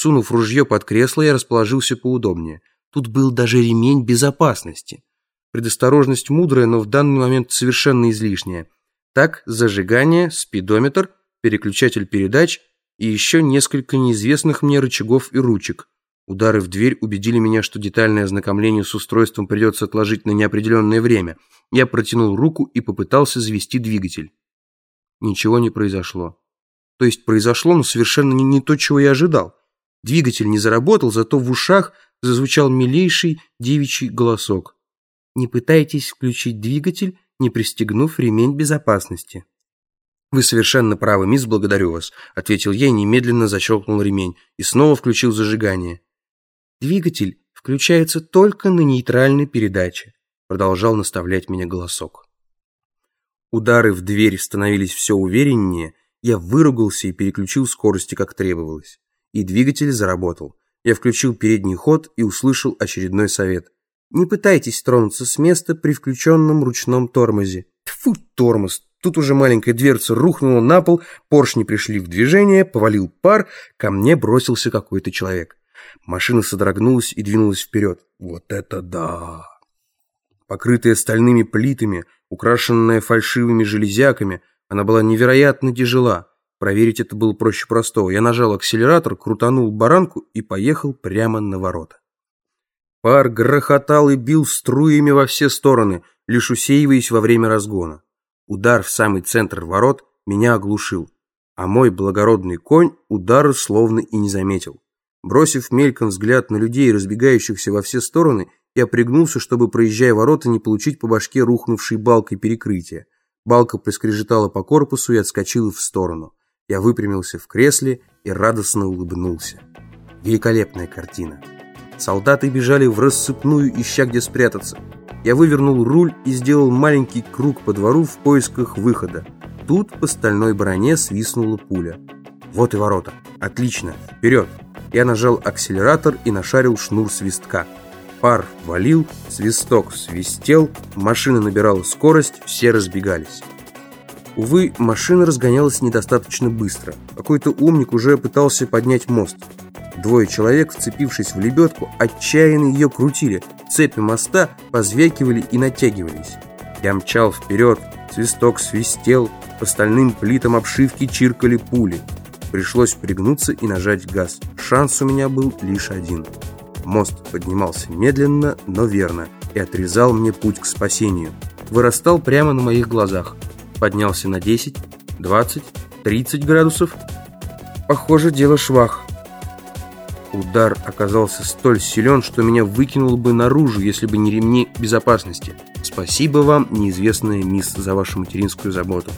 Сунув ружье под кресло, я расположился поудобнее. Тут был даже ремень безопасности. Предосторожность мудрая, но в данный момент совершенно излишняя. Так, зажигание, спидометр, переключатель передач и еще несколько неизвестных мне рычагов и ручек. Удары в дверь убедили меня, что детальное ознакомление с устройством придется отложить на неопределенное время. Я протянул руку и попытался завести двигатель. Ничего не произошло. То есть произошло, но совершенно не, не то, чего я ожидал. Двигатель не заработал, зато в ушах зазвучал милейший девичий голосок. «Не пытайтесь включить двигатель, не пристегнув ремень безопасности». «Вы совершенно правы, мисс, благодарю вас», — ответил я и немедленно защелкнул ремень и снова включил зажигание. «Двигатель включается только на нейтральной передаче», — продолжал наставлять меня голосок. Удары в дверь становились все увереннее, я выругался и переключил скорости, как требовалось и двигатель заработал. Я включил передний ход и услышал очередной совет. Не пытайтесь тронуться с места при включенном ручном тормозе. Тьфу, тормоз! Тут уже маленькая дверца рухнула на пол, поршни пришли в движение, повалил пар, ко мне бросился какой-то человек. Машина содрогнулась и двинулась вперед. Вот это да! Покрытая стальными плитами, украшенная фальшивыми железяками, она была невероятно тяжела. Проверить это было проще простого. Я нажал акселератор, крутанул баранку и поехал прямо на ворота. Пар грохотал и бил струями во все стороны, лишь усеиваясь во время разгона. Удар в самый центр ворот меня оглушил, а мой благородный конь удара словно и не заметил. Бросив мельком взгляд на людей, разбегающихся во все стороны, я пригнулся, чтобы, проезжая ворота, не получить по башке рухнувшей балкой перекрытия. Балка проскрежетала по корпусу и отскочила в сторону. Я выпрямился в кресле и радостно улыбнулся. Великолепная картина. Солдаты бежали в рассыпную, ища где спрятаться. Я вывернул руль и сделал маленький круг по двору в поисках выхода. Тут по стальной броне свистнула пуля. Вот и ворота. Отлично. Вперед. Я нажал акселератор и нашарил шнур свистка. Пар валил, свисток свистел, машина набирала скорость, все разбегались. Увы, машина разгонялась недостаточно быстро. Какой-то умник уже пытался поднять мост. Двое человек, вцепившись в лебедку, отчаянно ее крутили. Цепи моста позвякивали и натягивались. Я мчал вперед, свисток свистел, по стальным плитам обшивки чиркали пули. Пришлось пригнуться и нажать газ. Шанс у меня был лишь один. Мост поднимался медленно, но верно, и отрезал мне путь к спасению. Вырастал прямо на моих глазах поднялся на 10, 20, 30 градусов. Похоже, дело швах. Удар оказался столь силен, что меня выкинуло бы наружу, если бы не ремни безопасности. Спасибо вам, неизвестная мисс, за вашу материнскую заботу.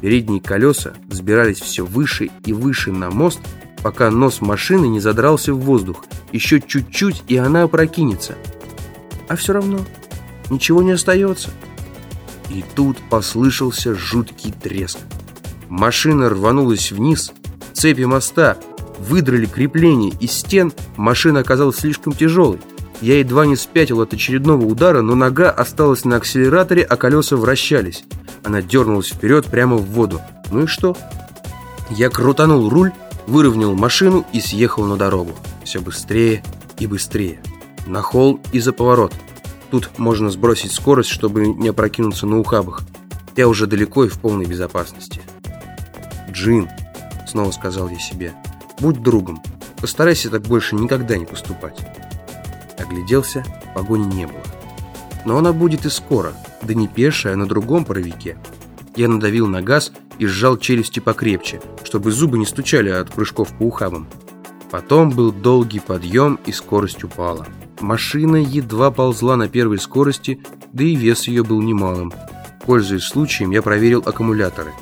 Передние колеса взбирались все выше и выше на мост, пока нос машины не задрался в воздух. Еще чуть-чуть, и она опрокинется. А все равно ничего не остается. И тут послышался жуткий треск. Машина рванулась вниз, цепи моста выдрали крепление из стен, машина оказалась слишком тяжелой. Я едва не спятил от очередного удара, но нога осталась на акселераторе, а колеса вращались. Она дернулась вперед прямо в воду. Ну и что? Я крутанул руль, выровнял машину и съехал на дорогу. Все быстрее и быстрее. На холм и за поворот. Тут можно сбросить скорость, чтобы не опрокинуться на ухабах. Я уже далеко и в полной безопасности. «Джин», — снова сказал я себе, — «будь другом. Постарайся так больше никогда не поступать». Огляделся, погони не было. Но она будет и скоро, да не пешая, а на другом паровике. Я надавил на газ и сжал челюсти покрепче, чтобы зубы не стучали от прыжков по ухабам. Потом был долгий подъем, и скорость упала. Машина едва ползла на первой скорости, да и вес ее был немалым. Пользуясь случаем, я проверил аккумуляторы.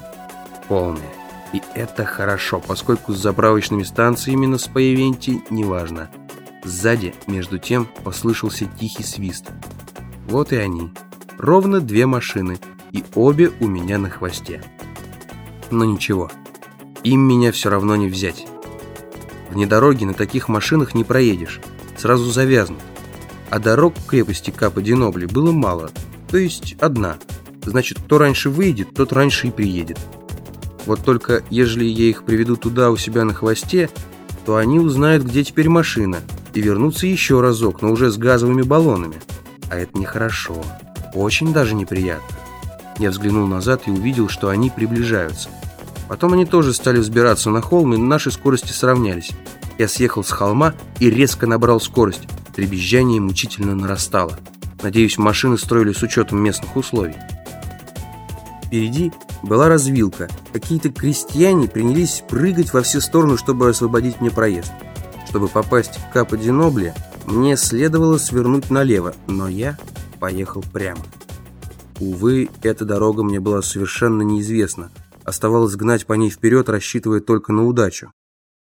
Полные. И это хорошо, поскольку с заправочными станциями на Спаевенте неважно. Сзади, между тем, послышался тихий свист. Вот и они. Ровно две машины, и обе у меня на хвосте. Но ничего, им меня все равно не взять. Вне дороги на таких машинах не проедешь сразу завязнут. А дорог к крепости Капа-Динобли было мало, то есть одна. Значит, кто раньше выйдет, тот раньше и приедет. Вот только, ежели я их приведу туда у себя на хвосте, то они узнают, где теперь машина, и вернутся еще разок, но уже с газовыми баллонами. А это нехорошо. Очень даже неприятно. Я взглянул назад и увидел, что они приближаются. Потом они тоже стали взбираться на холм, и наши скорости сравнялись. Я съехал с холма и резко набрал скорость. Требезжание мучительно нарастало. Надеюсь, машины строили с учетом местных условий. Впереди была развилка. Какие-то крестьяне принялись прыгать во все стороны, чтобы освободить мне проезд. Чтобы попасть в Капо Динобле, мне следовало свернуть налево, но я поехал прямо. Увы, эта дорога мне была совершенно неизвестна. Оставалось гнать по ней вперед, рассчитывая только на удачу.